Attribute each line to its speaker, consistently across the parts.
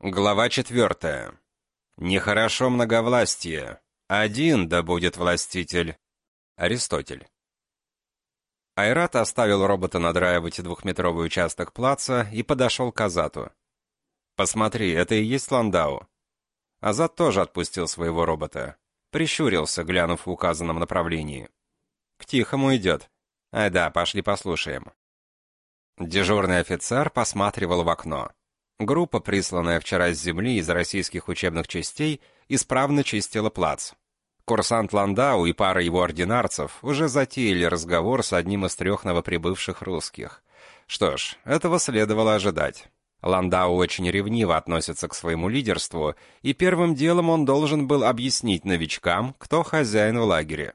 Speaker 1: Глава четвертая. Нехорошо многовластие. Один да будет властитель. Аристотель. Айрат оставил робота надраивать двухметровый участок плаца и подошел к Азату. «Посмотри, это и есть Ландау». Азат тоже отпустил своего робота. Прищурился, глянув в указанном направлении. «К тихому идет. Ай да, пошли послушаем». Дежурный офицер посматривал в окно. Группа, присланная вчера с земли из российских учебных частей, исправно чистила плац. Курсант Ландау и пара его ординарцев уже затеяли разговор с одним из трех новоприбывших русских. Что ж, этого следовало ожидать. Ландау очень ревниво относится к своему лидерству, и первым делом он должен был объяснить новичкам, кто хозяин в лагере.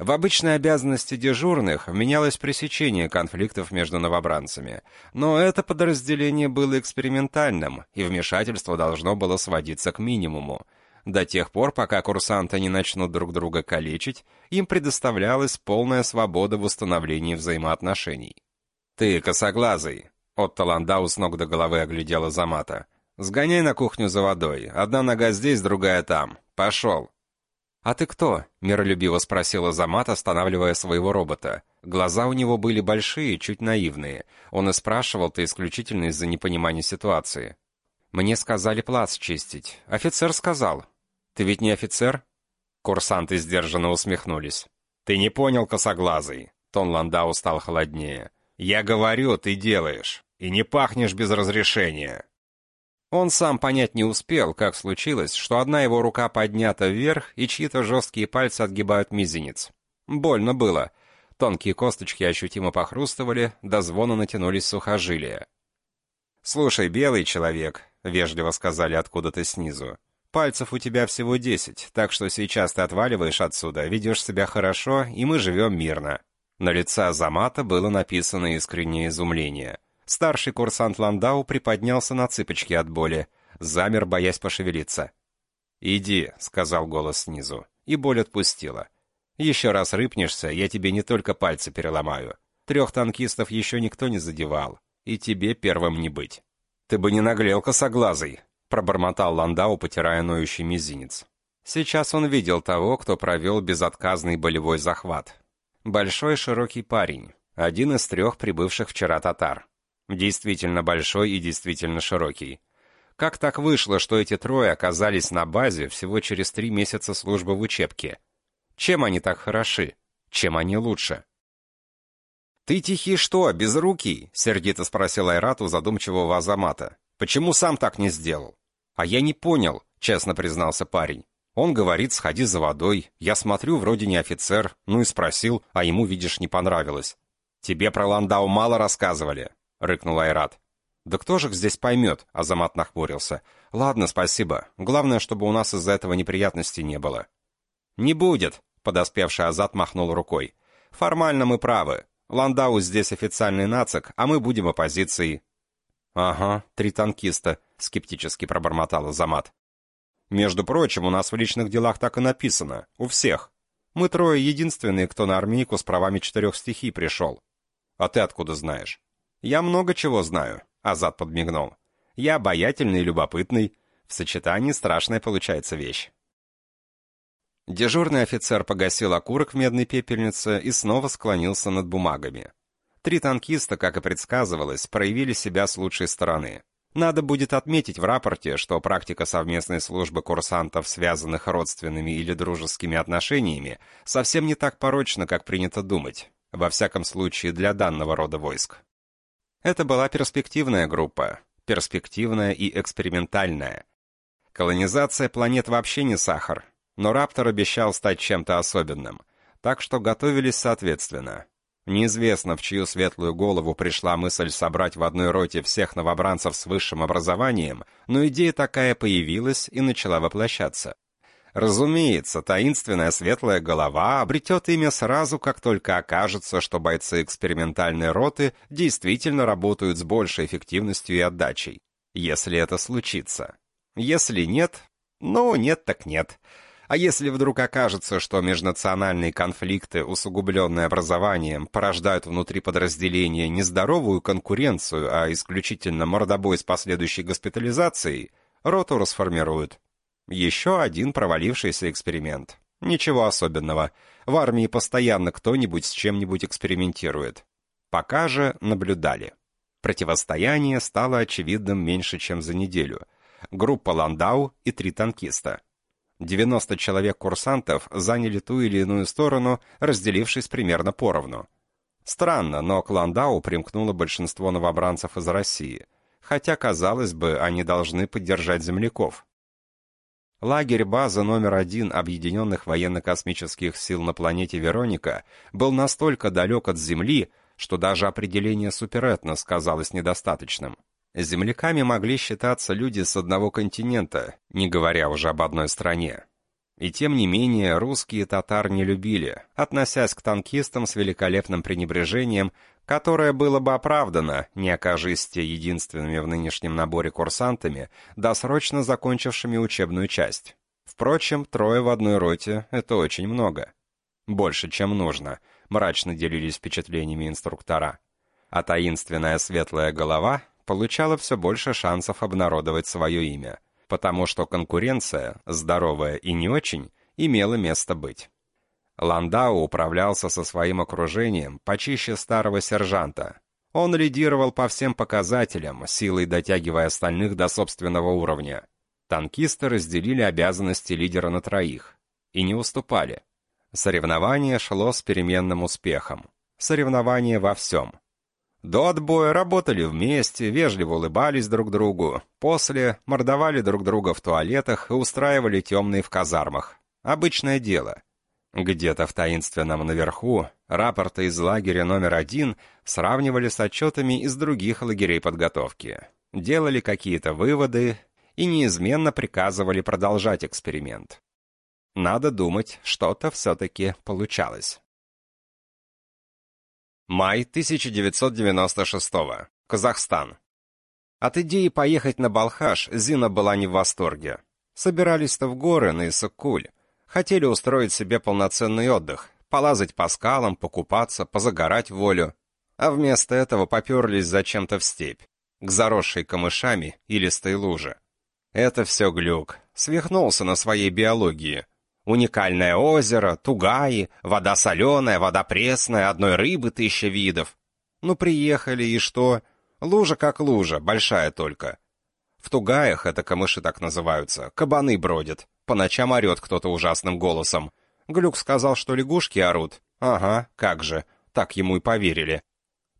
Speaker 1: В обычные обязанности дежурных менялось пресечение конфликтов между новобранцами, но это подразделение было экспериментальным, и вмешательство должно было сводиться к минимуму. До тех пор, пока курсанты не начнут друг друга калечить, им предоставлялась полная свобода в установлении взаимоотношений. «Ты, косоглазый!» Отто Ландау с ног до головы оглядела Замата. «Сгоняй на кухню за водой. Одна нога здесь, другая там. Пошел!» «А ты кто?» — миролюбиво спросила Замат, останавливая своего робота. Глаза у него были большие, чуть наивные. Он и спрашивал-то исключительно из-за непонимания ситуации. «Мне сказали плац чистить. Офицер сказал». «Ты ведь не офицер?» Курсанты сдержанно усмехнулись. «Ты не понял, косоглазый». Тон Ландау стал холоднее. «Я говорю, ты делаешь. И не пахнешь без разрешения». Он сам понять не успел, как случилось, что одна его рука поднята вверх, и чьи-то жесткие пальцы отгибают мизинец. Больно было. Тонкие косточки ощутимо похрустывали, до звона натянулись сухожилия. «Слушай, белый человек», — вежливо сказали откуда-то снизу, «пальцев у тебя всего десять, так что сейчас ты отваливаешь отсюда, ведешь себя хорошо, и мы живем мирно». На лице Азамата было написано искреннее изумление — Старший курсант Ландау приподнялся на цыпочки от боли, замер, боясь пошевелиться. «Иди», — сказал голос снизу, и боль отпустила. «Еще раз рыпнешься, я тебе не только пальцы переломаю. Трех танкистов еще никто не задевал, и тебе первым не быть». «Ты бы не наглел косоглазый», — пробормотал Ландау, потирая ноющий мизинец. Сейчас он видел того, кто провел безотказный болевой захват. Большой широкий парень, один из трех прибывших вчера татар. Действительно большой и действительно широкий. Как так вышло, что эти трое оказались на базе всего через три месяца службы в учебке? Чем они так хороши? Чем они лучше? «Ты тихий что, безрукий?» — сердито спросил Айрат у задумчивого Азамата. «Почему сам так не сделал?» «А я не понял», — честно признался парень. Он говорит, сходи за водой. Я смотрю, вроде не офицер. Ну и спросил, а ему, видишь, не понравилось. Тебе про Ландау мало рассказывали. — рыкнул Айрат. «Да кто же здесь поймет?» — Азамат нахмурился. «Ладно, спасибо. Главное, чтобы у нас из-за этого неприятностей не было». «Не будет», — подоспевший Азат махнул рукой. «Формально мы правы. Ландау здесь официальный нацик, а мы будем оппозицией». «Ага, три танкиста», — скептически пробормотал Азамат. «Между прочим, у нас в личных делах так и написано. У всех. Мы трое единственные, кто на армейку с правами четырех стихий пришел. А ты откуда знаешь?» «Я много чего знаю», — Азат подмигнул. «Я обаятельный и любопытный. В сочетании страшная получается вещь». Дежурный офицер погасил окурок в медной пепельнице и снова склонился над бумагами. Три танкиста, как и предсказывалось, проявили себя с лучшей стороны. Надо будет отметить в рапорте, что практика совместной службы курсантов, связанных родственными или дружескими отношениями, совсем не так порочна, как принято думать, во всяком случае для данного рода войск. Это была перспективная группа, перспективная и экспериментальная. Колонизация планет вообще не сахар, но Раптор обещал стать чем-то особенным, так что готовились соответственно. Неизвестно, в чью светлую голову пришла мысль собрать в одной роте всех новобранцев с высшим образованием, но идея такая появилась и начала воплощаться. Разумеется, таинственная светлая голова обретет имя сразу, как только окажется, что бойцы экспериментальной роты действительно работают с большей эффективностью и отдачей. Если это случится. Если нет, ну, нет так нет. А если вдруг окажется, что межнациональные конфликты, усугубленные образованием, порождают внутри подразделения не здоровую конкуренцию, а исключительно мордобой с последующей госпитализацией, Роту расформируют. Еще один провалившийся эксперимент. Ничего особенного. В армии постоянно кто-нибудь с чем-нибудь экспериментирует. Пока же наблюдали. Противостояние стало очевидным меньше, чем за неделю. Группа Ландау и три танкиста. 90 человек-курсантов заняли ту или иную сторону, разделившись примерно поровну. Странно, но к Ландау примкнуло большинство новобранцев из России, хотя, казалось бы, они должны поддержать земляков. Лагерь базы номер один Объединенных военно-космических сил на планете Вероника был настолько далек от Земли, что даже определение суперэтнос казалось недостаточным. Земляками могли считаться люди с одного континента, не говоря уже об одной стране. И тем не менее русские татар не любили, относясь к танкистам с великолепным пренебрежением, которое было бы оправдано, не окажись те единственными в нынешнем наборе курсантами, досрочно закончившими учебную часть. Впрочем, трое в одной роте — это очень много. Больше, чем нужно, мрачно делились впечатлениями инструктора. А таинственная светлая голова получала все больше шансов обнародовать свое имя, потому что конкуренция, здоровая и не очень, имела место быть. Ландау управлялся со своим окружением почище старого сержанта. Он лидировал по всем показателям, силой дотягивая остальных до собственного уровня. Танкисты разделили обязанности лидера на троих и не уступали. Соревнование шло с переменным успехом. Соревнование во всем. До отбоя работали вместе, вежливо улыбались друг другу. После мордовали друг друга в туалетах и устраивали темные в казармах. Обычное дело. Где-то в таинственном наверху рапорты из лагеря номер один сравнивали с отчетами из других лагерей подготовки. Делали какие-то выводы и неизменно приказывали продолжать эксперимент. Надо думать, что-то все-таки получалось. Май 1996 -го. Казахстан. От идеи поехать на Балхаш Зина была не в восторге. Собирались-то в горы на Исыкуль. Хотели устроить себе полноценный отдых, полазать по скалам, покупаться, позагорать волю. А вместо этого поперлись зачем-то в степь, к заросшей камышами и листой луже. Это все глюк. Свихнулся на своей биологии. Уникальное озеро, тугаи, вода соленая, вода пресная, одной рыбы тысяча видов. Ну, приехали, и что? Лужа как лужа, большая только. В тугаях, это камыши так называются, кабаны бродят. По ночам орет кто-то ужасным голосом. Глюк сказал, что лягушки орут. Ага, как же, так ему и поверили.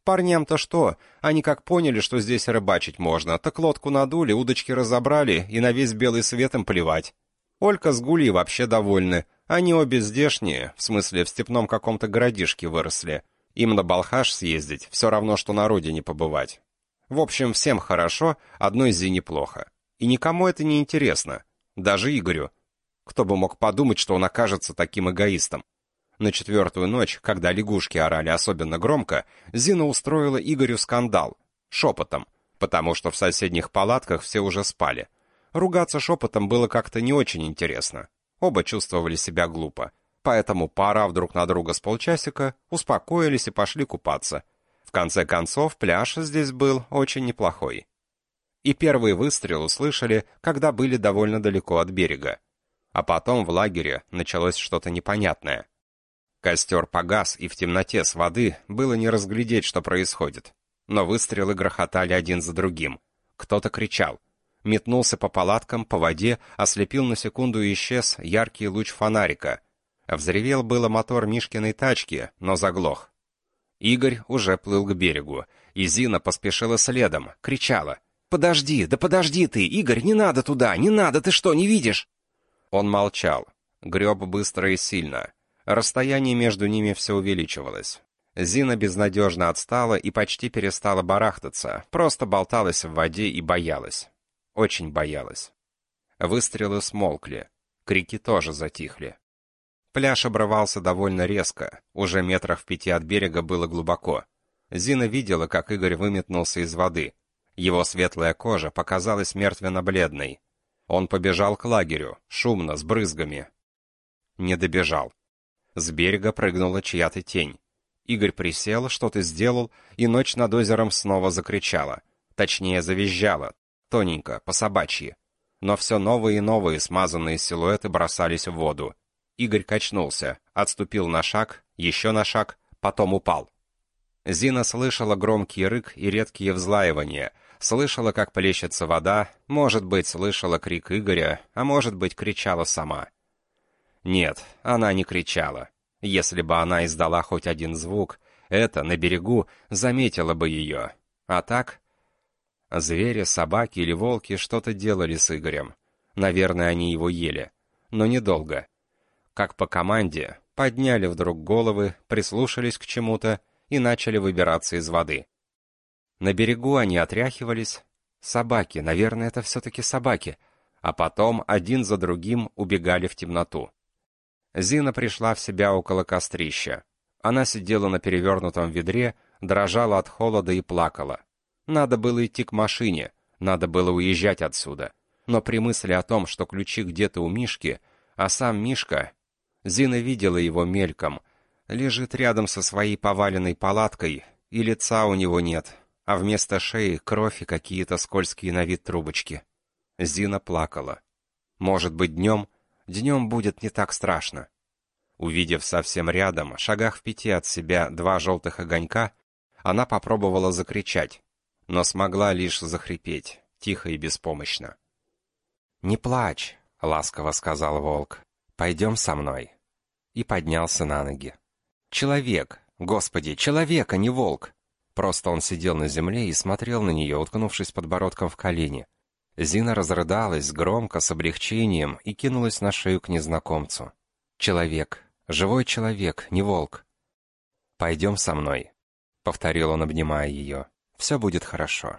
Speaker 1: Парням-то что? Они как поняли, что здесь рыбачить можно, так лодку надули, удочки разобрали и на весь белый свет им плевать. Олька с Гулей вообще довольны. Они обе здешние, в смысле в степном каком-то городишке выросли. Им на Балхаш съездить, все равно, что на родине побывать. В общем, всем хорошо, одной Зине плохо. И никому это не интересно. Даже Игорю. Кто бы мог подумать, что он окажется таким эгоистом. На четвертую ночь, когда лягушки орали особенно громко, Зина устроила Игорю скандал. Шепотом. Потому что в соседних палатках все уже спали. Ругаться шепотом было как-то не очень интересно. Оба чувствовали себя глупо. Поэтому, поорав друг на друга с полчасика, успокоились и пошли купаться. В конце концов, пляж здесь был очень неплохой. И первый выстрел услышали, когда были довольно далеко от берега. А потом в лагере началось что-то непонятное. Костер погас, и в темноте с воды было не разглядеть, что происходит. Но выстрелы грохотали один за другим. Кто-то кричал — метнулся по палаткам, по воде, ослепил на секунду и исчез яркий луч фонарика. Взревел было мотор Мишкиной тачки, но заглох. Игорь уже плыл к берегу, и Зина поспешила следом, кричала. «Подожди, да подожди ты, Игорь, не надо туда, не надо, ты что, не видишь?» Он молчал, греб быстро и сильно. Расстояние между ними все увеличивалось. Зина безнадежно отстала и почти перестала барахтаться, просто болталась в воде и боялась. Очень боялась. Выстрелы смолкли. Крики тоже затихли. Пляж обрывался довольно резко. Уже метрах в пяти от берега было глубоко. Зина видела, как Игорь выметнулся из воды. Его светлая кожа показалась мертвенно-бледной. Он побежал к лагерю, шумно, с брызгами. Не добежал. С берега прыгнула чья-то тень. Игорь присел, что-то сделал, и ночь над озером снова закричала. Точнее, завизжала, тоненько, по собачьи. Но все новые и новые смазанные силуэты бросались в воду. Игорь качнулся, отступил на шаг, еще на шаг, потом упал. Зина слышала громкий рык и редкие взлаивания, слышала, как плещется вода, может быть, слышала крик Игоря, а может быть, кричала сама. Нет, она не кричала. Если бы она издала хоть один звук, это, на берегу, заметила бы ее. А так... Звери, собаки или волки что-то делали с Игорем. Наверное, они его ели. Но недолго. Как по команде, подняли вдруг головы, прислушались к чему-то и начали выбираться из воды. На берегу они отряхивались. Собаки, наверное, это все-таки собаки. А потом один за другим убегали в темноту. Зина пришла в себя около кострища. Она сидела на перевернутом ведре, дрожала от холода и плакала. Надо было идти к машине, надо было уезжать отсюда. Но при мысли о том, что ключи где-то у Мишки, а сам Мишка... Зина видела его мельком. Лежит рядом со своей поваленной палаткой, и лица у него нет, а вместо шеи кровь и какие-то скользкие на вид трубочки. Зина плакала. Может быть, днем Днем будет не так страшно. Увидев совсем рядом, шагах в пяти от себя, два желтых огонька, она попробовала закричать, но смогла лишь захрипеть, тихо и беспомощно. «Не плачь», — ласково сказал волк. «Пойдем со мной». И поднялся на ноги. «Человек! Господи, человек, а не волк!» Просто он сидел на земле и смотрел на нее, уткнувшись подбородком в колени. Зина разрыдалась громко, с облегчением и кинулась на шею к незнакомцу. «Человек. Живой человек, не волк. Пойдем со мной», — повторил он, обнимая ее. «Все будет хорошо».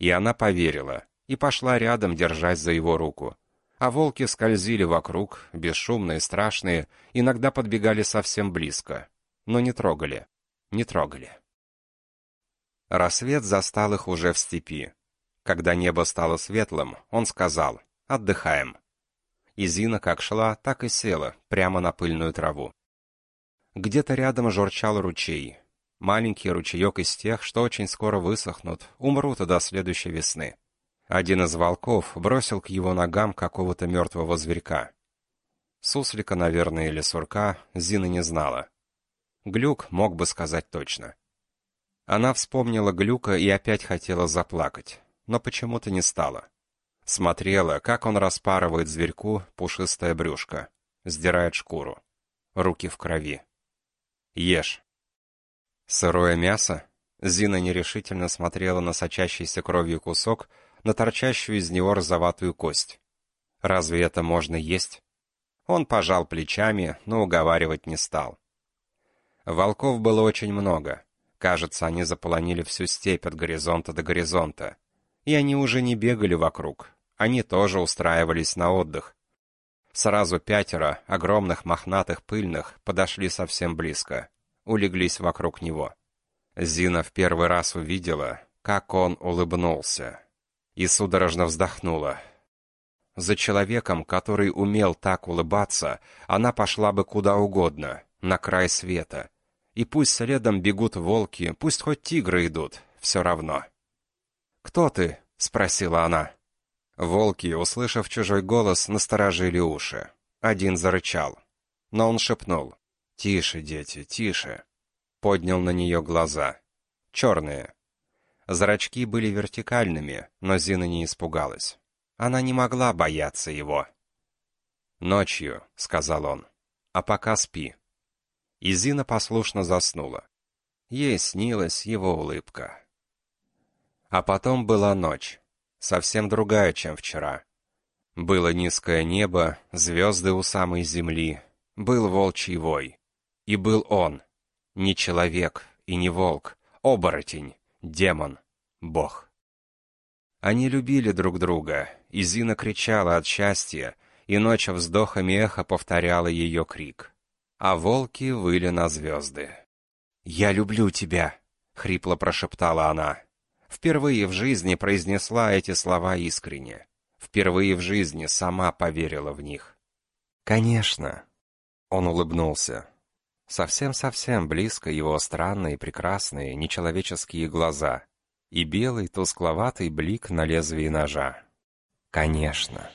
Speaker 1: И она поверила, и пошла рядом, держась за его руку. А волки скользили вокруг, бесшумные, страшные, иногда подбегали совсем близко. Но не трогали, не трогали. Рассвет застал их уже в степи. Когда небо стало светлым, он сказал «Отдыхаем». И Зина как шла, так и села, прямо на пыльную траву. Где-то рядом журчал ручей. Маленький ручеек из тех, что очень скоро высохнут, умрут до следующей весны. Один из волков бросил к его ногам какого-то мертвого зверька. Суслика, наверное, или сурка, Зина не знала. Глюк мог бы сказать точно. Она вспомнила Глюка и опять хотела заплакать но почему-то не стала. Смотрела, как он распарывает зверьку пушистое брюшко, сдирает шкуру. Руки в крови. Ешь. Сырое мясо? Зина нерешительно смотрела на сочащийся кровью кусок, на торчащую из него розоватую кость. Разве это можно есть? Он пожал плечами, но уговаривать не стал. Волков было очень много. Кажется, они заполонили всю степь от горизонта до горизонта и они уже не бегали вокруг. Они тоже устраивались на отдых. Сразу пятеро, огромных, мохнатых, пыльных, подошли совсем близко. Улеглись вокруг него. Зина в первый раз увидела, как он улыбнулся. И судорожно вздохнула. За человеком, который умел так улыбаться, она пошла бы куда угодно, на край света. И пусть следом бегут волки, пусть хоть тигры идут, все равно. «Кто ты?» — спросила она. Волки, услышав чужой голос, насторожили уши. Один зарычал. Но он шепнул. «Тише, дети, тише!» Поднял на нее глаза. Черные. Зрачки были вертикальными, но Зина не испугалась. Она не могла бояться его. «Ночью», — сказал он, — «а пока спи». И Зина послушно заснула. Ей снилась его улыбка. А потом была ночь, совсем другая, чем вчера. Было низкое небо, звезды у самой земли, был волчий вой. И был он, не человек и не волк, оборотень, демон, бог. Они любили друг друга, и Зина кричала от счастья, и ночь вздохами эхо повторяла ее крик. А волки выли на звезды. «Я люблю тебя!» — хрипло прошептала она. Впервые в жизни произнесла эти слова искренне. Впервые в жизни сама поверила в них. «Конечно!» Он улыбнулся. Совсем-совсем близко его странные, прекрасные, нечеловеческие глаза и белый тускловатый блик на лезвии ножа. Конечно.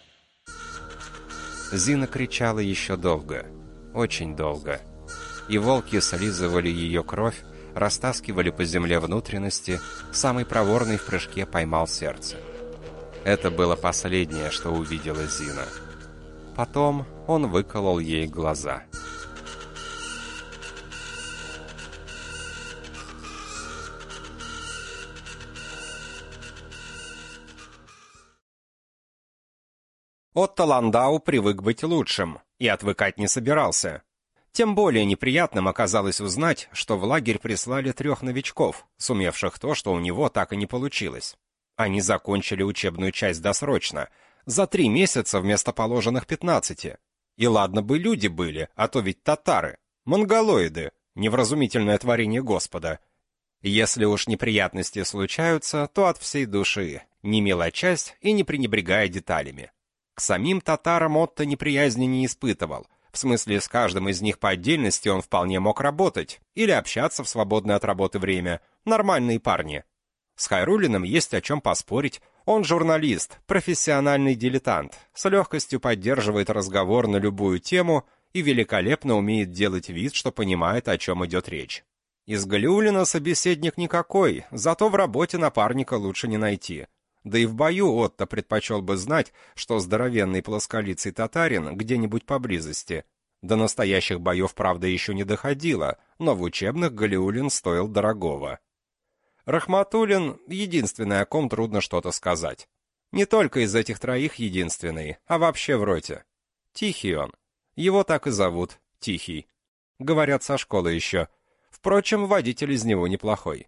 Speaker 1: Зина кричала еще долго, очень долго. И волки слизывали ее кровь, растаскивали по земле внутренности, самый проворный в прыжке поймал сердце. Это было последнее, что увидела Зина. Потом он выколол ей глаза. Отто Ландау привык быть лучшим и отвыкать не собирался. Тем более неприятным оказалось узнать, что в лагерь прислали трех новичков, сумевших то, что у него так и не получилось. Они закончили учебную часть досрочно, за три месяца вместо положенных пятнадцати. И ладно бы люди были, а то ведь татары, монголоиды, невразумительное творение Господа. Если уж неприятности случаются, то от всей души, не мелочась и не пренебрегая деталями. К самим татарам Отто неприязни не испытывал – в смысле, с каждым из них по отдельности он вполне мог работать или общаться в свободное от работы время. Нормальные парни. С Хайрулиным есть о чем поспорить. Он журналист, профессиональный дилетант, с легкостью поддерживает разговор на любую тему и великолепно умеет делать вид, что понимает, о чем идет речь. Из Галиулина собеседник никакой, зато в работе напарника лучше не найти. Да и в бою Отто предпочел бы знать, что здоровенный плосколицый татарин где-нибудь поблизости. До настоящих боев, правда, еще не доходило, но в учебных Галиулин стоил дорогого. Рахматулин — единственный, о ком трудно что-то сказать. Не только из этих троих единственный, а вообще в роте. Тихий он. Его так и зовут, Тихий. Говорят, со школы еще. Впрочем, водитель из него неплохой.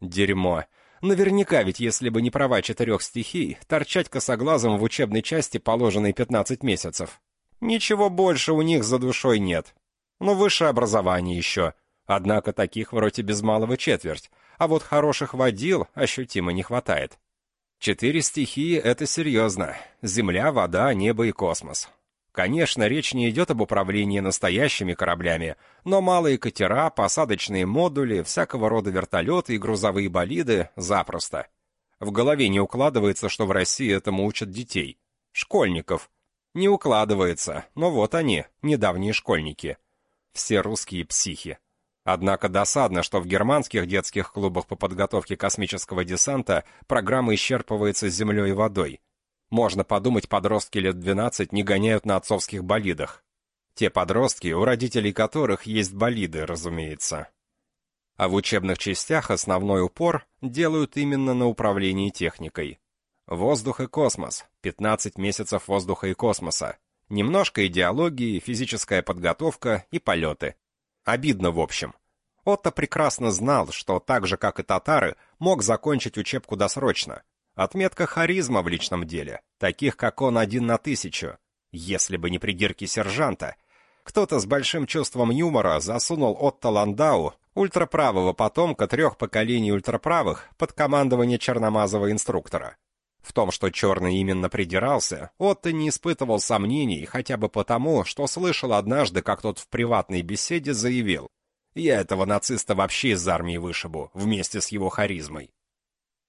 Speaker 1: Дерьмо. Наверняка ведь, если бы не права четырех стихий, торчать косоглазом в учебной части положенные 15 месяцев. Ничего больше у них за душой нет. Но высшее образование еще. Однако таких вроде без малого четверть, а вот хороших водил ощутимо не хватает. Четыре стихии — это серьезно. Земля, вода, небо и космос. Конечно, речь не идет об управлении настоящими кораблями, но малые катера, посадочные модули, всякого рода вертолеты и грузовые болиды — запросто. В голове не укладывается, что в России этому учат детей. Школьников. Не укладывается, но вот они, недавние школьники. Все русские психи. Однако досадно, что в германских детских клубах по подготовке космического десанта программа исчерпывается землей и водой. Можно подумать, подростки лет 12 не гоняют на отцовских болидах. Те подростки, у родителей которых есть болиды, разумеется. А в учебных частях основной упор делают именно на управлении техникой. Воздух и космос. 15 месяцев воздуха и космоса. Немножко идеологии, физическая подготовка и полеты. Обидно в общем. Отто прекрасно знал, что так же, как и татары, мог закончить учебку досрочно, Отметка харизма в личном деле, таких как он один на тысячу. Если бы не придирки сержанта. Кто-то с большим чувством юмора засунул Отто Ландау, ультраправого потомка трех поколений ультраправых, под командование черномазого инструктора. В том, что Черный именно придирался, Отто не испытывал сомнений, хотя бы потому, что слышал однажды, как тот в приватной беседе заявил «Я этого нациста вообще из армии вышибу, вместе с его харизмой».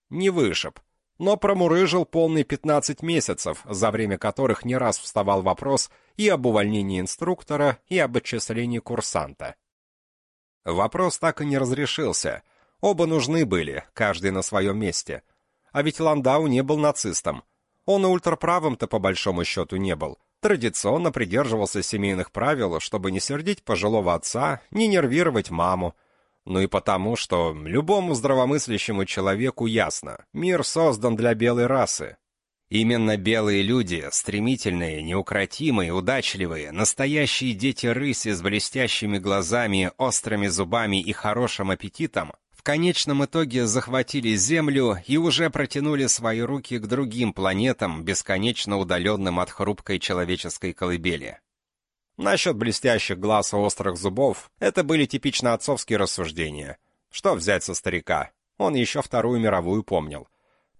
Speaker 1: Не вышиб, но промурыжил полный 15 месяцев, за время которых не раз вставал вопрос и об увольнении инструктора, и об отчислении курсанта. Вопрос так и не разрешился. Оба нужны были, каждый на своем месте. А ведь Ландау не был нацистом. Он и ультраправым-то по большому счету не был. Традиционно придерживался семейных правил, чтобы не сердить пожилого отца, не нервировать маму, ну и потому, что любому здравомыслящему человеку ясно, мир создан для белой расы. Именно белые люди, стремительные, неукротимые, удачливые, настоящие дети рыси с блестящими глазами, острыми зубами и хорошим аппетитом, в конечном итоге захватили Землю и уже протянули свои руки к другим планетам, бесконечно удаленным от хрупкой человеческой колыбели. Насчет блестящих глаз и острых зубов, это были типично отцовские рассуждения. Что взять со старика? Он еще Вторую мировую помнил.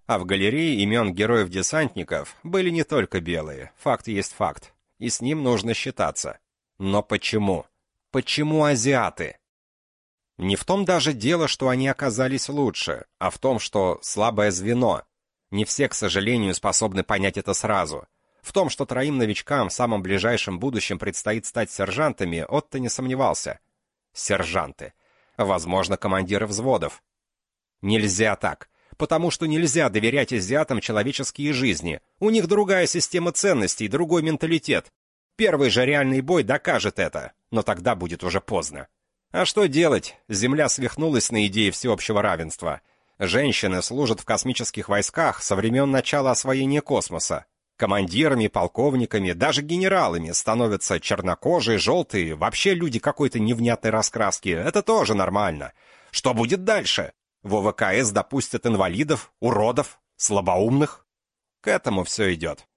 Speaker 1: А в галерее имен героев-десантников были не только белые, факт есть факт, и с ним нужно считаться. Но почему? Почему азиаты? Не в том даже дело, что они оказались лучше, а в том, что слабое звено. Не все, к сожалению, способны понять это сразу. В том, что троим новичкам в самом ближайшем будущем предстоит стать сержантами, Отто не сомневался. Сержанты. Возможно, командиры взводов. Нельзя так. Потому что нельзя доверять азиатам человеческие жизни. У них другая система ценностей, другой менталитет. Первый же реальный бой докажет это, но тогда будет уже поздно. А что делать? Земля свихнулась на идее всеобщего равенства. Женщины служат в космических войсках со времен начала освоения космоса. Командирами, полковниками, даже генералами становятся чернокожие, желтые, вообще люди какой-то невнятной раскраски. Это тоже нормально. Что будет дальше? В ОВКС допустят инвалидов, уродов, слабоумных? К этому все идет.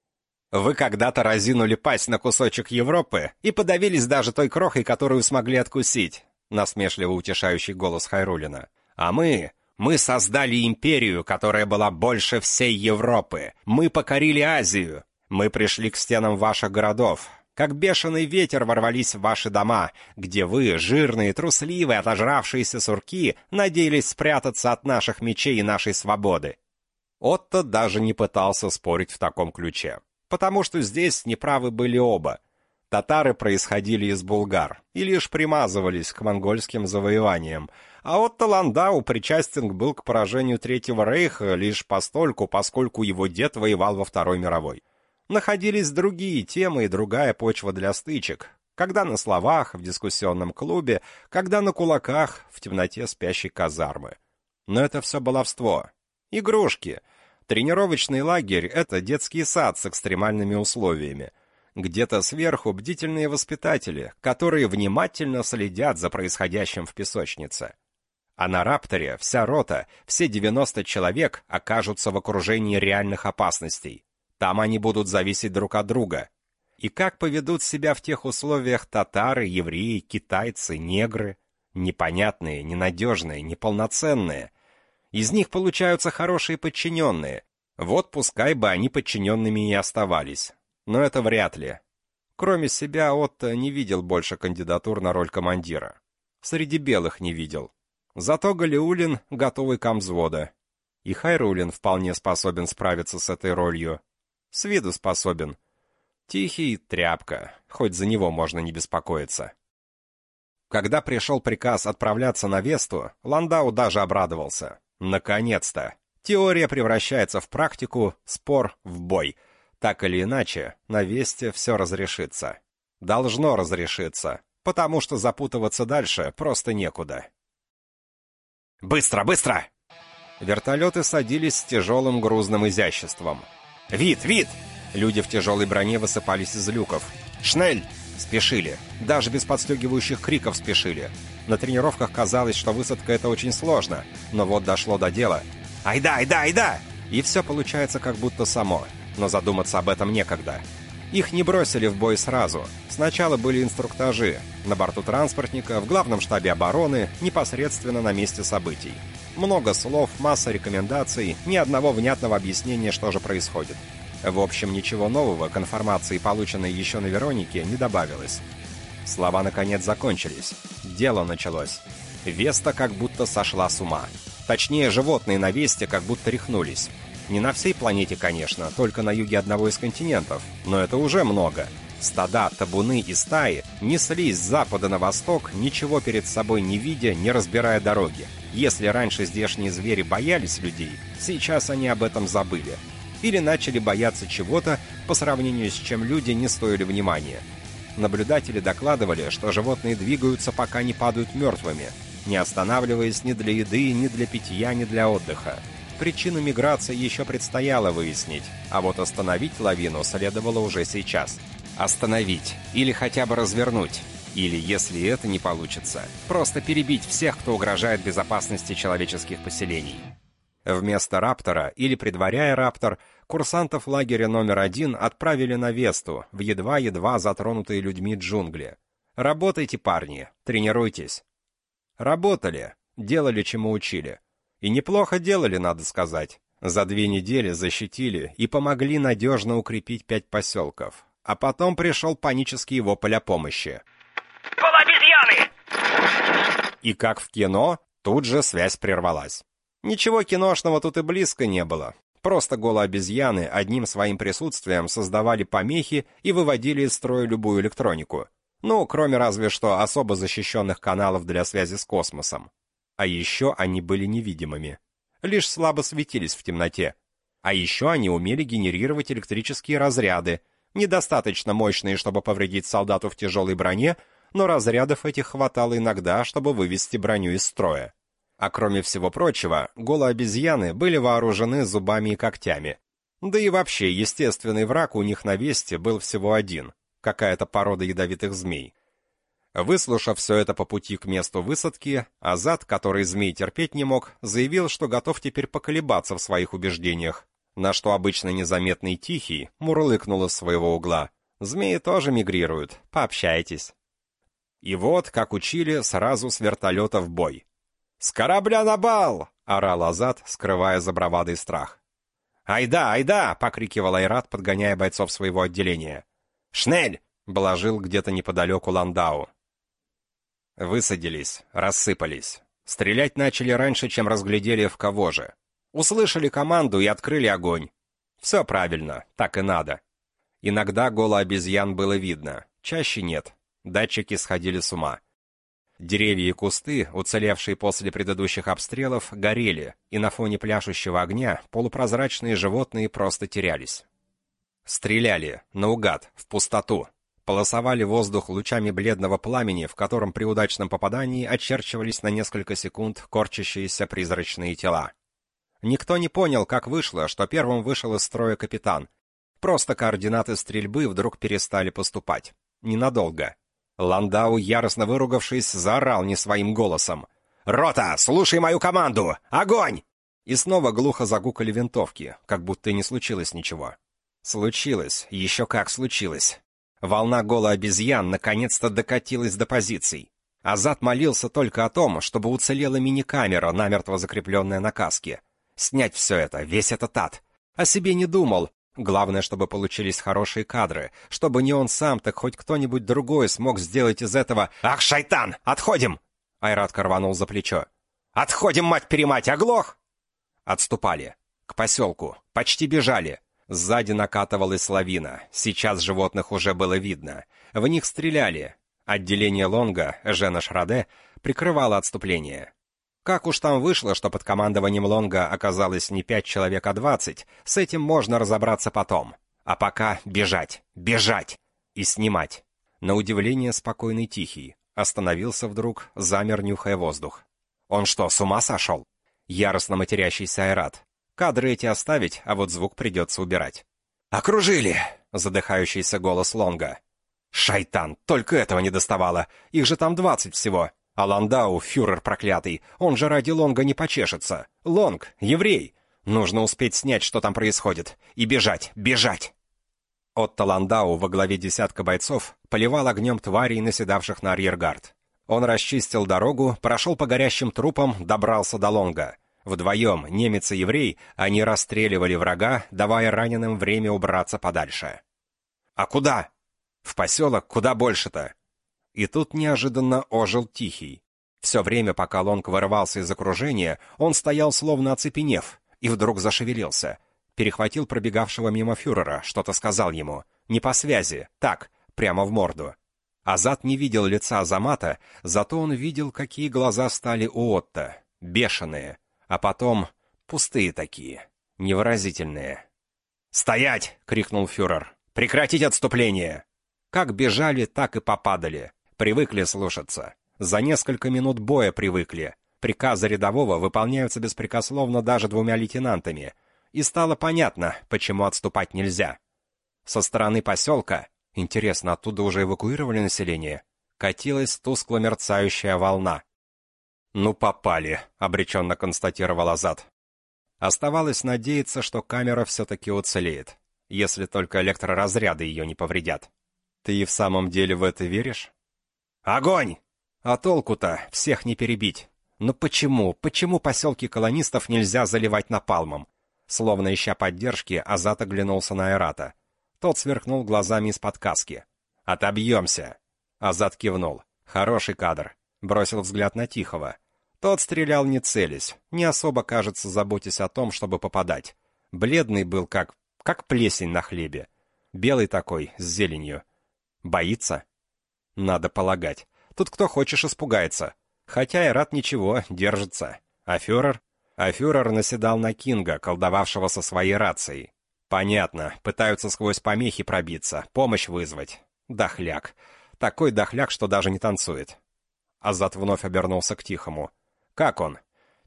Speaker 1: Вы когда-то разинули пасть на кусочек Европы и подавились даже той крохой, которую смогли откусить, насмешливо утешающий голос Хайрулина. А мы, мы создали империю, которая была больше всей Европы. Мы покорили Азию. Мы пришли к стенам ваших городов. Как бешеный ветер ворвались в ваши дома, где вы, жирные, трусливые, отожравшиеся сурки, надеялись спрятаться от наших мечей и нашей свободы. Отто даже не пытался спорить в таком ключе, потому что здесь неправы были оба. Татары происходили из булгар и лишь примазывались к монгольским завоеваниям, а Отто Ландау причастен был к поражению Третьего Рейха лишь постольку, поскольку его дед воевал во Второй мировой находились другие темы и другая почва для стычек. Когда на словах, в дискуссионном клубе, когда на кулаках, в темноте спящей казармы. Но это все баловство. Игрушки. Тренировочный лагерь — это детский сад с экстремальными условиями. Где-то сверху бдительные воспитатели, которые внимательно следят за происходящим в песочнице. А на «Рапторе» вся рота, все 90 человек окажутся в окружении реальных опасностей. Там они будут зависеть друг от друга. И как поведут себя в тех условиях татары, евреи, китайцы, негры? Непонятные, ненадежные, неполноценные. Из них получаются хорошие подчиненные. Вот пускай бы они подчиненными и оставались. Но это вряд ли. Кроме себя, Отто не видел больше кандидатур на роль командира. Среди белых не видел. Зато Галиулин готовый к взвода. И Хайрулин вполне способен справиться с этой ролью. С виду способен. Тихий тряпка, хоть за него можно не беспокоиться. Когда пришел приказ отправляться на Весту, Ландау даже обрадовался. Наконец-то! Теория превращается в практику, спор в бой. Так или иначе, на Весте все разрешится. Должно разрешиться, потому что запутываться дальше просто некуда. «Быстро, быстро!» Вертолеты садились с тяжелым грузным изяществом. «Вид, вид!» Люди в тяжелой броне высыпались из люков. «Шнель!» Спешили. Даже без подстегивающих криков спешили. На тренировках казалось, что высадка это очень сложно. Но вот дошло до дела. «Айда, айда, айда!» И все получается как будто само. Но задуматься об этом некогда. Их не бросили в бой сразу. Сначала были инструктажи. На борту транспортника, в главном штабе обороны, непосредственно на месте событий. Много слов, масса рекомендаций, ни одного внятного объяснения, что же происходит. В общем, ничего нового к информации, полученной еще на Веронике, не добавилось. Слова наконец закончились. Дело началось. Веста как будто сошла с ума. Точнее, животные на Весте как будто рехнулись. Не на всей планете, конечно, только на юге одного из континентов, но это уже много. Стада, табуны и стаи неслись с запада на восток, ничего перед собой не видя, не разбирая дороги. Если раньше здешние звери боялись людей, сейчас они об этом забыли. Или начали бояться чего-то, по сравнению с чем люди не стоили внимания. Наблюдатели докладывали, что животные двигаются, пока не падают мертвыми, не останавливаясь ни для еды, ни для питья, ни для отдыха. Причину миграции еще предстояло выяснить, а вот остановить лавину следовало уже сейчас. Остановить. Или хотя бы развернуть. Или, если это не получится, просто перебить всех, кто угрожает безопасности человеческих поселений. Вместо «Раптора» или предваряя «Раптор», курсантов лагеря номер один отправили на Весту, в едва-едва затронутые людьми джунгли. Работайте, парни, тренируйтесь. Работали, делали, чему учили. И неплохо делали, надо сказать. За две недели защитили и помогли надежно укрепить пять поселков. А потом пришел панический вопль о помощи.
Speaker 2: «Полобезьяны!»
Speaker 1: И как в кино, тут же связь прервалась. Ничего киношного тут и близко не было. Просто голообезьяны одним своим присутствием создавали помехи и выводили из строя любую электронику. Ну, кроме разве что особо защищенных каналов для связи с космосом. А еще они были невидимыми. Лишь слабо светились в темноте. А еще они умели генерировать электрические разряды, недостаточно мощные, чтобы повредить солдату в тяжелой броне, но разрядов этих хватало иногда, чтобы вывести броню из строя. А кроме всего прочего, голообезьяны были вооружены зубами и когтями. Да и вообще, естественный враг у них на весте был всего один — какая-то порода ядовитых змей. Выслушав все это по пути к месту высадки, Азат, который змей терпеть не мог, заявил, что готов теперь поколебаться в своих убеждениях, на что обычно незаметный Тихий мурлыкнул из своего угла. «Змеи тоже мигрируют, пообщайтесь». И вот, как учили, сразу с вертолета в бой. «С корабля на бал!» — орал Азат, скрывая за бравадой страх. «Айда, айда!» — покрикивал Айрат, подгоняя бойцов своего отделения. «Шнель!» — блажил где-то неподалеку Ландау. Высадились, рассыпались. Стрелять начали раньше, чем разглядели в кого же. Услышали команду и открыли огонь. Все правильно, так и надо. Иногда голо обезьян было видно, чаще нет. Датчики сходили с ума. Деревья и кусты, уцелевшие после предыдущих обстрелов, горели, и на фоне пляшущего огня полупрозрачные животные просто терялись. Стреляли, наугад, в пустоту. Полосовали воздух лучами бледного пламени, в котором при удачном попадании очерчивались на несколько секунд корчащиеся призрачные тела. Никто не понял, как вышло, что первым вышел из строя капитан. Просто координаты стрельбы вдруг перестали поступать. Ненадолго. Ландау, яростно выругавшись, заорал не своим голосом. «Рота, слушай мою команду! Огонь!» И снова глухо загукали винтовки, как будто и не случилось ничего. Случилось, еще как случилось. Волна гола обезьян наконец-то докатилась до позиций. Азат молился только о том, чтобы уцелела мини-камера, намертво закрепленная на каске. Снять все это, весь этот ад. О себе не думал. Главное, чтобы получились хорошие кадры, чтобы не он сам, так хоть кто-нибудь другой смог сделать из этого «Ах, шайтан! Отходим!» Айрат рванул за плечо. «Отходим, мать-перемать, оглох!» Отступали. К поселку. Почти бежали. Сзади накатывалась лавина. Сейчас животных уже было видно. В них стреляли. Отделение Лонга, Жена Шраде, прикрывало отступление. Как уж там вышло, что под командованием Лонга оказалось не пять человек, а двадцать, с этим можно разобраться потом. А пока бежать, бежать и снимать. На удивление спокойный Тихий. Остановился вдруг, замер, нюхая воздух. Он что, с ума сошел? Яростно матерящийся Айрат. Кадры эти оставить, а вот звук придется убирать. «Окружили!» — задыхающийся голос Лонга. «Шайтан! Только этого не доставало! Их же там двадцать всего! А Ландау, фюрер проклятый, он же ради Лонга не почешется. Лонг, еврей. Нужно успеть снять, что там происходит. И бежать, бежать. Отто Ландау во главе десятка бойцов поливал огнем тварей, наседавших на арьергард. Он расчистил дорогу, прошел по горящим трупам, добрался до Лонга. Вдвоем, немец и еврей, они расстреливали врага, давая раненым время убраться подальше. «А куда?» «В поселок куда больше-то?» И тут неожиданно ожил Тихий. Все время, пока Лонг вырывался из окружения, он стоял словно оцепенев, и вдруг зашевелился. Перехватил пробегавшего мимо фюрера, что-то сказал ему. Не по связи, так, прямо в морду. Азат не видел лица Азамата, зато он видел, какие глаза стали у Отто. Бешеные. А потом пустые такие, невыразительные. «Стоять!» — крикнул фюрер. «Прекратить отступление!» Как бежали, так и попадали. Привыкли слушаться. За несколько минут боя привыкли. Приказы рядового выполняются беспрекословно даже двумя лейтенантами. И стало понятно, почему отступать нельзя. Со стороны поселка, интересно, оттуда уже эвакуировали население, катилась тускло мерцающая волна. «Ну, попали», — обреченно констатировал Азат. Оставалось надеяться, что камера все-таки уцелеет, если только электроразряды ее не повредят. «Ты и в самом деле в это веришь?» «Огонь!» А толку-то всех не перебить. Но почему, почему поселки колонистов нельзя заливать напалмом? Словно ища поддержки, Азат оглянулся на Айрата. Тот сверкнул глазами из-под каски. «Отобьемся!» Азат кивнул. «Хороший кадр». Бросил взгляд на Тихого. Тот стрелял не целясь, не особо, кажется, заботясь о том, чтобы попадать. Бледный был, как... как плесень на хлебе. Белый такой, с зеленью. Боится? Надо полагать. Тут кто хочешь испугается. Хотя и рад ничего, держится. А фюрер? А фюрер наседал на Кинга, колдовавшего со своей рацией. Понятно, пытаются сквозь помехи пробиться, помощь вызвать. Дохляк. Такой дохляк, что даже не танцует. Азат вновь обернулся к Тихому. «Как он?»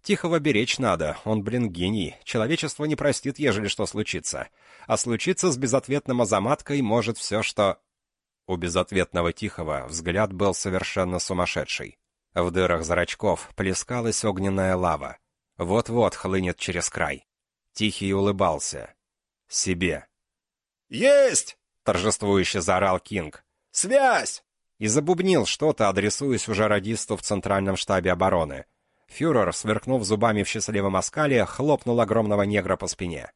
Speaker 1: «Тихого беречь надо, он, блин, гений. Человечество не простит, ежели что случится. А случиться с безответным Азаматкой может все, что...» У безответного Тихого взгляд был совершенно сумасшедший. В дырах зрачков плескалась огненная лава. Вот-вот хлынет через край. Тихий улыбался. Себе.
Speaker 3: «Есть!»
Speaker 1: — торжествующе заорал Кинг.
Speaker 3: «Связь!»
Speaker 1: И забубнил что-то, адресуясь уже радисту в Центральном штабе обороны. Фюрер, сверкнув зубами в счастливом оскале, хлопнул огромного негра по спине.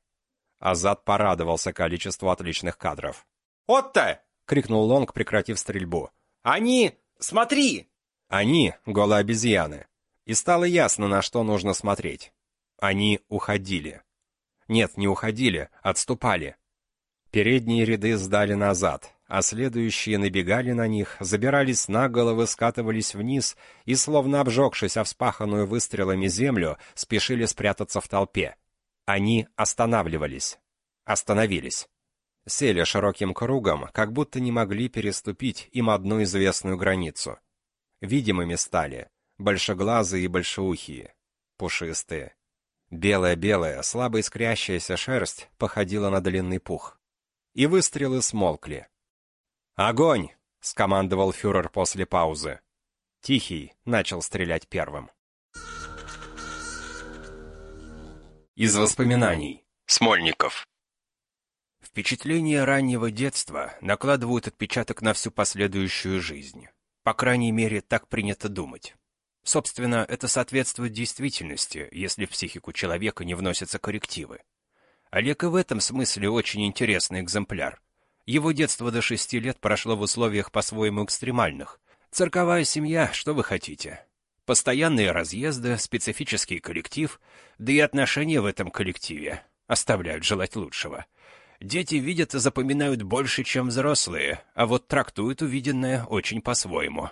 Speaker 1: Азат порадовался количеству отличных кадров.
Speaker 3: «Отто!»
Speaker 1: — крикнул Лонг, прекратив стрельбу.
Speaker 3: «Они! Смотри!»
Speaker 1: Они — голые обезьяны. И стало ясно, на что нужно смотреть. Они уходили. Нет, не уходили, отступали. Передние ряды сдали назад, а следующие набегали на них, забирались на головы, скатывались вниз и, словно обжегшись о вспаханную выстрелами землю, спешили спрятаться в толпе. Они останавливались. Остановились. Сели широким кругом, как будто не могли переступить им одну известную границу. Видимыми стали большеглазые и большеухие, пушистые. Белая-белая, слабо искрящаяся шерсть походила на длинный пух. И выстрелы смолкли. «Огонь!» — скомандовал фюрер после паузы. Тихий начал стрелять первым. Из воспоминаний. Смольников. Впечатления раннего детства накладывают отпечаток на всю последующую жизнь. По крайней мере, так принято думать. Собственно, это соответствует действительности, если в психику человека не вносятся коррективы. Олег и в этом смысле очень интересный экземпляр. Его детство до шести лет прошло в условиях по-своему экстремальных. Цирковая семья, что вы хотите? Постоянные разъезды, специфический коллектив, да и отношения в этом коллективе оставляют желать лучшего. Дети видят и запоминают больше, чем взрослые, а вот трактуют увиденное очень по-своему.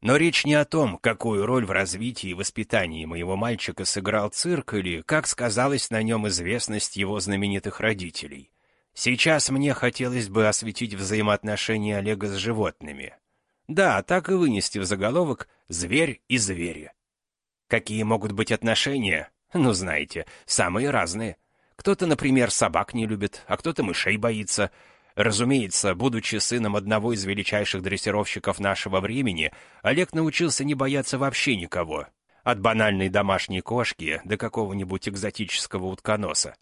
Speaker 1: Но речь не о том, какую роль в развитии и воспитании моего мальчика сыграл цирк или как сказалась на нем известность его знаменитых родителей. Сейчас мне хотелось бы осветить взаимоотношения Олега с животными. Да, так и вынести в заголовок «Зверь и звери». Какие могут быть отношения? Ну, знаете, самые разные. Кто-то, например, собак не любит, а кто-то мышей боится — Разумеется, будучи сыном одного из величайших дрессировщиков нашего времени, Олег научился не бояться вообще никого. От банальной домашней кошки до какого-нибудь экзотического утконоса.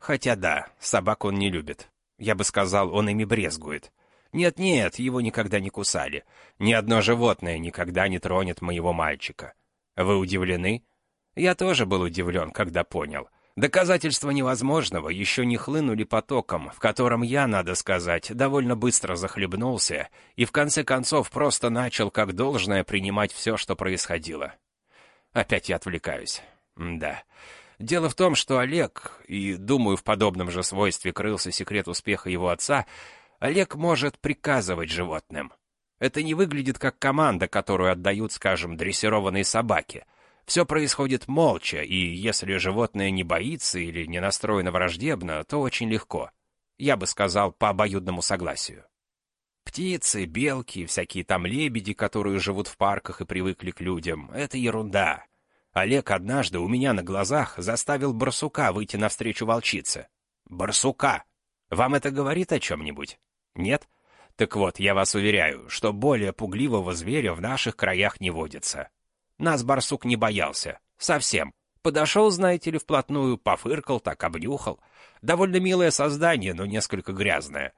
Speaker 1: Хотя да, собак он не любит. Я бы сказал, он ими брезгует. Нет-нет, его никогда не кусали. Ни одно животное никогда не тронет моего мальчика. Вы удивлены? Я тоже был удивлен, когда понял — Доказательства невозможного еще не хлынули потоком, в котором я, надо сказать, довольно быстро захлебнулся и в конце концов просто начал как должное принимать все, что происходило. Опять я отвлекаюсь. да. Дело в том, что Олег, и, думаю, в подобном же свойстве крылся секрет успеха его отца, Олег может приказывать животным. Это не выглядит как команда, которую отдают, скажем, дрессированной собаке — все происходит молча, и если животное не боится или не настроено враждебно, то очень легко. Я бы сказал, по обоюдному согласию. Птицы, белки, всякие там лебеди, которые живут в парках и привыкли к людям — это ерунда. Олег однажды у меня на глазах заставил барсука выйти навстречу волчице. Барсука! Вам это говорит о чем-нибудь? Нет? Так вот, я вас уверяю, что более пугливого зверя в наших краях не водится. Нас барсук не боялся. Совсем. Подошел, знаете ли, вплотную, пофыркал, так обнюхал. Довольно милое создание, но несколько грязное.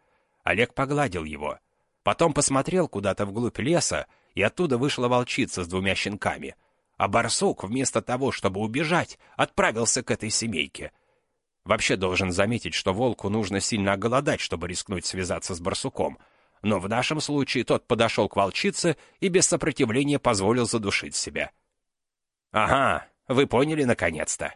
Speaker 1: Олег погладил его. Потом посмотрел куда-то вглубь леса, и оттуда вышла волчица с двумя щенками. А барсук, вместо того, чтобы убежать, отправился к этой семейке. Вообще должен заметить, что волку нужно сильно оголодать, чтобы рискнуть связаться с барсуком — но в нашем случае тот подошел к волчице и без сопротивления позволил задушить себя. «Ага, вы поняли наконец-то».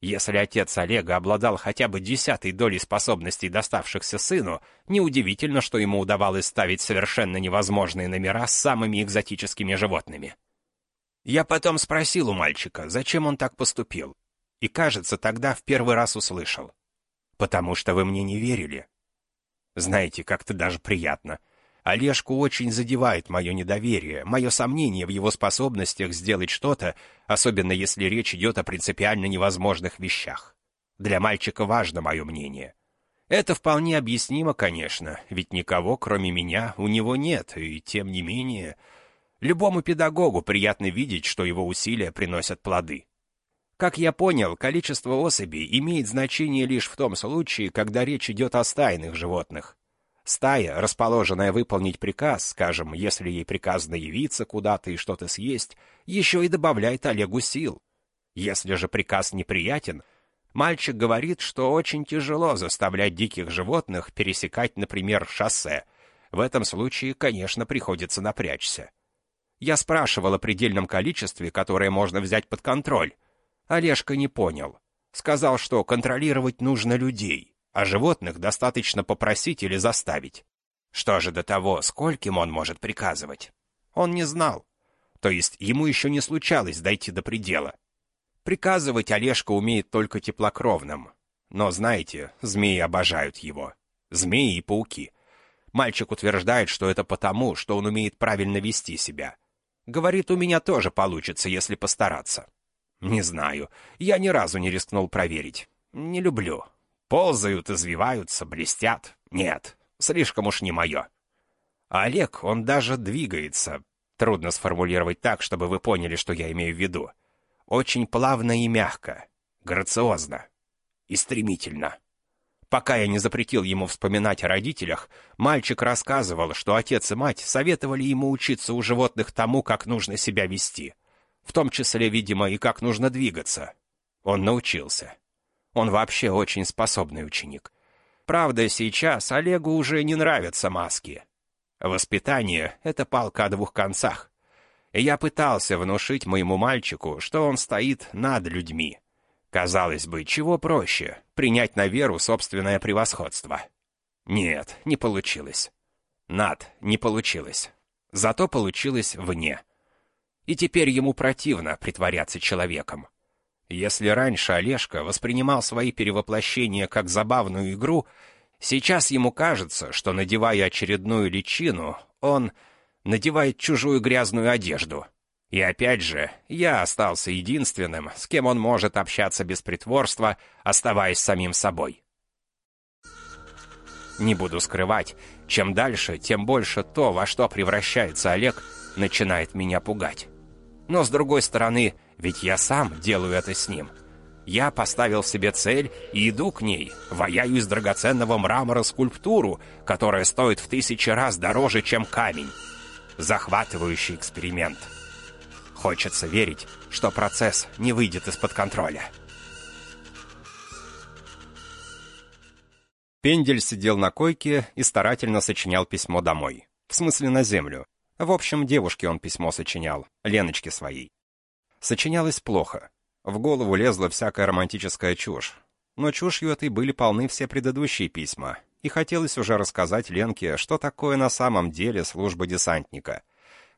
Speaker 4: Если отец Олега обладал хотя бы десятой долей способностей, доставшихся сыну, неудивительно, что ему удавалось ставить совершенно невозможные номера с самыми экзотическими животными. Я потом спросил у мальчика, зачем он так поступил, и, кажется, тогда в первый раз услышал. «Потому что вы мне не верили». Знаете, как-то даже приятно — Олежку очень задевает мое недоверие, мое сомнение в его способностях сделать что-то, особенно если речь идет о принципиально невозможных вещах. Для мальчика важно мое мнение. Это вполне объяснимо, конечно, ведь никого, кроме меня, у него нет, и тем не менее... Любому педагогу приятно видеть, что его усилия приносят плоды. Как я понял, количество особей имеет значение лишь в том случае, когда речь идет о стайных животных. Стая, расположенная выполнить приказ, скажем, если ей приказано явиться куда-то и что-то съесть, еще и добавляет Олегу сил. Если же приказ неприятен, мальчик говорит, что очень тяжело заставлять диких животных пересекать, например, шоссе. В этом случае, конечно, приходится напрячься. Я спрашивал о предельном количестве, которое можно взять под контроль. Олежка не понял. Сказал, что контролировать нужно людей а животных достаточно попросить или заставить. Что же до того, скольким он может приказывать? Он не знал. То есть ему еще не случалось дойти до предела. Приказывать Олежка умеет только теплокровным. Но, знаете, змеи обожают его. Змеи и пауки. Мальчик утверждает, что это потому, что он умеет правильно вести себя. Говорит, у меня тоже получится, если постараться. Не знаю, я ни разу не рискнул проверить. Не люблю. Ползают, извиваются, блестят. Нет, слишком уж не мое. А Олег, он даже двигается. Трудно сформулировать так, чтобы вы поняли, что я имею в виду. Очень плавно и мягко, грациозно и стремительно. Пока я не запретил ему вспоминать о родителях, мальчик рассказывал, что отец и мать советовали ему учиться у животных тому, как нужно себя вести. В том числе, видимо, и как нужно двигаться. Он научился. Он вообще очень способный ученик. Правда, сейчас Олегу уже не нравятся маски. Воспитание — это палка о двух концах. Я пытался внушить моему мальчику, что он стоит над людьми. Казалось бы, чего проще — принять на веру собственное превосходство. Нет, не получилось. Над не получилось. Зато получилось вне. И теперь ему противно притворяться человеком. Если раньше Олежка воспринимал свои перевоплощения как забавную игру, сейчас ему кажется, что, надевая очередную личину, он надевает чужую грязную одежду. И опять же, я остался единственным, с кем он может общаться без притворства, оставаясь самим собой. Не буду скрывать, чем дальше, тем больше то, во что превращается Олег, начинает меня пугать. Но, с другой стороны, ведь я сам делаю это с ним. Я поставил себе цель и иду к ней, ваяю из драгоценного мрамора скульптуру, которая стоит в тысячи раз дороже, чем камень. Захватывающий эксперимент. Хочется верить, что процесс не выйдет из-под контроля.
Speaker 1: Пендель сидел на койке и старательно сочинял письмо домой. В смысле, на землю. В общем, девушке он письмо сочинял, Леночке своей. Сочинялось плохо. В голову лезла всякая романтическая чушь. Но чушью этой были полны все предыдущие письма, и хотелось уже рассказать Ленке, что такое на самом деле служба десантника.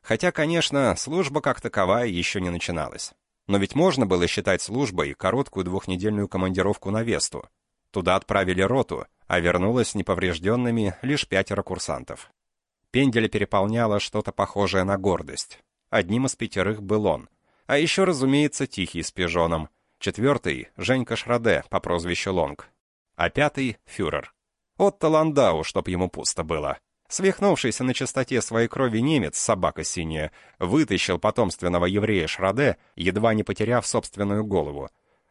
Speaker 1: Хотя, конечно, служба как таковая еще не начиналась. Но ведь можно было считать службой короткую двухнедельную командировку на Весту. Туда отправили роту, а вернулось неповрежденными лишь пятеро курсантов. Пенделя переполняло что-то похожее на гордость. Одним из пятерых был он — а еще, разумеется, Тихий с пижоном. Четвертый — Женька Шраде по прозвищу Лонг. А пятый — Фюрер. Отто Ландау, чтоб ему пусто было. Свихнувшийся на чистоте своей крови немец, собака синяя, вытащил потомственного еврея Шраде, едва не потеряв собственную голову.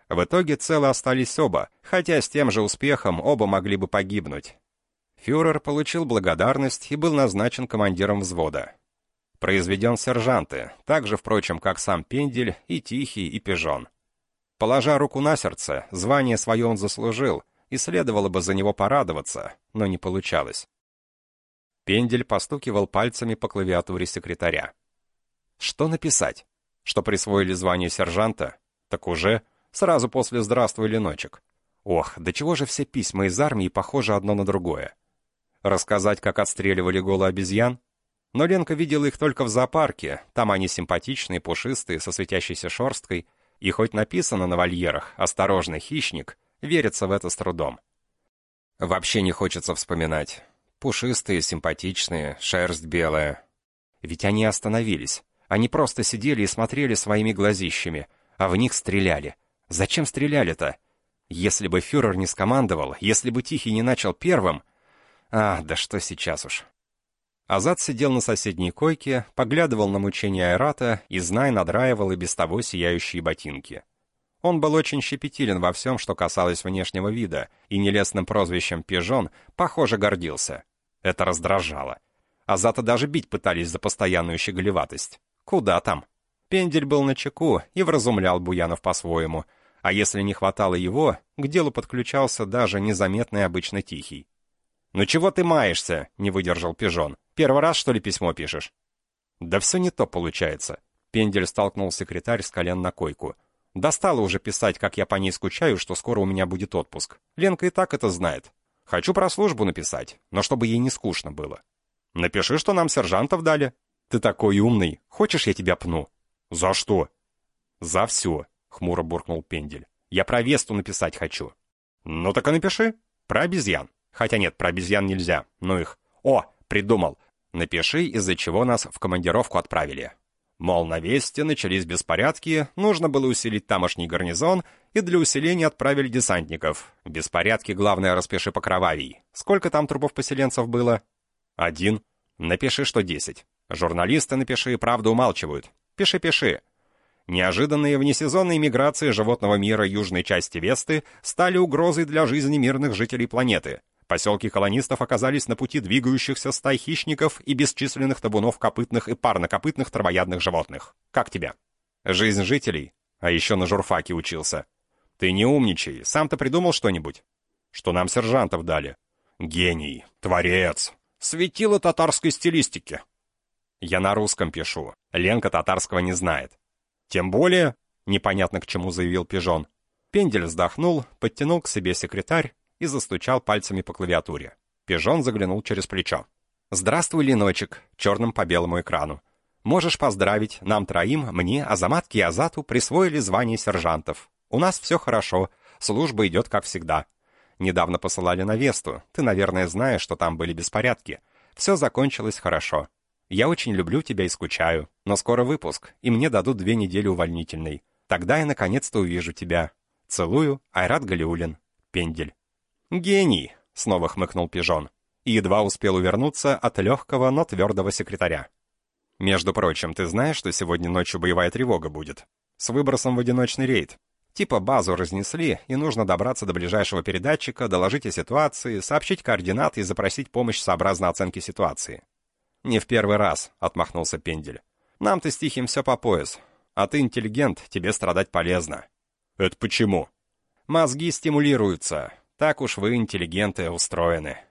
Speaker 1: В итоге целы остались оба, хотя с тем же успехом оба могли бы погибнуть. Фюрер получил благодарность и был назначен командиром взвода. Произведен сержанты, так же, впрочем, как сам Пендель и Тихий и Пижон. Положа руку на сердце, звание свое он заслужил, и следовало бы за него порадоваться, но не получалось. Пендель постукивал пальцами по клавиатуре секретаря. Что написать? Что присвоили звание сержанта? Так уже.
Speaker 4: Сразу после «Здравствуй, Леночек». Ох, до чего же все письма из армии похожи одно на другое? Рассказать, как отстреливали голы обезьян? Но Ленка видела их только в зоопарке. Там они симпатичные, пушистые, со светящейся шерсткой. И хоть написано на вольерах «Осторожный хищник», верится в это с трудом. Вообще не хочется вспоминать. Пушистые, симпатичные, шерсть белая. Ведь они остановились. Они просто сидели и смотрели своими глазищами, а в них стреляли. Зачем стреляли-то? Если бы фюрер не скомандовал, если бы Тихий не начал первым... А, да что сейчас уж. Азат сидел на соседней койке, поглядывал на мучения Айрата и, зная, надраивал и без того сияющие ботинки. Он был очень щепетилен во всем, что касалось внешнего вида, и нелестным прозвищем «пижон», похоже, гордился. Это раздражало. Азата даже бить пытались за постоянную щеголеватость. Куда там? Пендель был на чеку и вразумлял Буянов по-своему, а если не хватало его, к делу подключался даже незаметный обычно тихий. «Ну чего ты маешься?» — не выдержал пижон. «Первый раз, что ли, письмо пишешь?» «Да все не то получается». Пендель столкнул секретарь с колен на койку. «Достало уже писать, как я по ней скучаю, что скоро у меня будет отпуск. Ленка и так это знает. Хочу про службу написать, но чтобы ей не скучно было. Напиши, что нам сержантов дали. Ты такой умный. Хочешь, я тебя пну?» «За что?» «За все», — хмуро буркнул Пендель. «Я про Весту написать хочу». «Ну так и напиши. Про обезьян». Хотя нет, про обезьян нельзя. Ну их. О, придумал. Напиши, из-за чего нас в командировку отправили. Мол, на Весте начались беспорядки, нужно было усилить тамошний гарнизон, и для усиления отправили десантников. Беспорядки, главное, распиши по кровавей. Сколько там трупов поселенцев было? Один. Напиши, что десять. Журналисты напиши, правду умалчивают. Пиши-пиши. Неожиданные внесезонные миграции животного мира южной части Весты стали угрозой для жизни мирных жителей планеты. Поселки колонистов оказались на пути двигающихся стай хищников и бесчисленных табунов копытных и парнокопытных травоядных животных. Как тебя? Жизнь жителей? А еще на журфаке учился. Ты не умничай, сам-то придумал что-нибудь? Что нам сержантов дали? Гений, творец, светило татарской стилистики. Я на русском пишу, Ленка татарского не знает. Тем более, непонятно к чему заявил Пижон. Пендель вздохнул, подтянул к себе секретарь и застучал пальцами по клавиатуре. Пижон заглянул через плечо. «Здравствуй, Леночек», черным по белому экрану. «Можешь поздравить, нам троим, мне, Азаматке и Азату присвоили звание сержантов. У нас все хорошо, служба идет как всегда. Недавно посылали на Весту, ты, наверное, знаешь, что там были беспорядки. Все закончилось хорошо. Я очень люблю тебя и скучаю, но скоро выпуск, и мне дадут две недели увольнительной. Тогда я наконец-то увижу тебя. Целую, Айрат Галиулин. Пендель. «Гений!» — снова хмыкнул Пижон. И едва успел увернуться от легкого, но твердого секретаря. «Между прочим, ты знаешь, что сегодня ночью боевая тревога будет? С выбросом в одиночный рейд. Типа базу разнесли, и нужно добраться до ближайшего передатчика, доложить о ситуации, сообщить координаты и запросить помощь сообразно оценке ситуации». «Не в первый раз», — отмахнулся Пендель. «Нам-то с Тихим все по пояс. А ты интеллигент, тебе страдать полезно». «Это почему?» «Мозги стимулируются. Так уж вы, интеллигенты, устроены.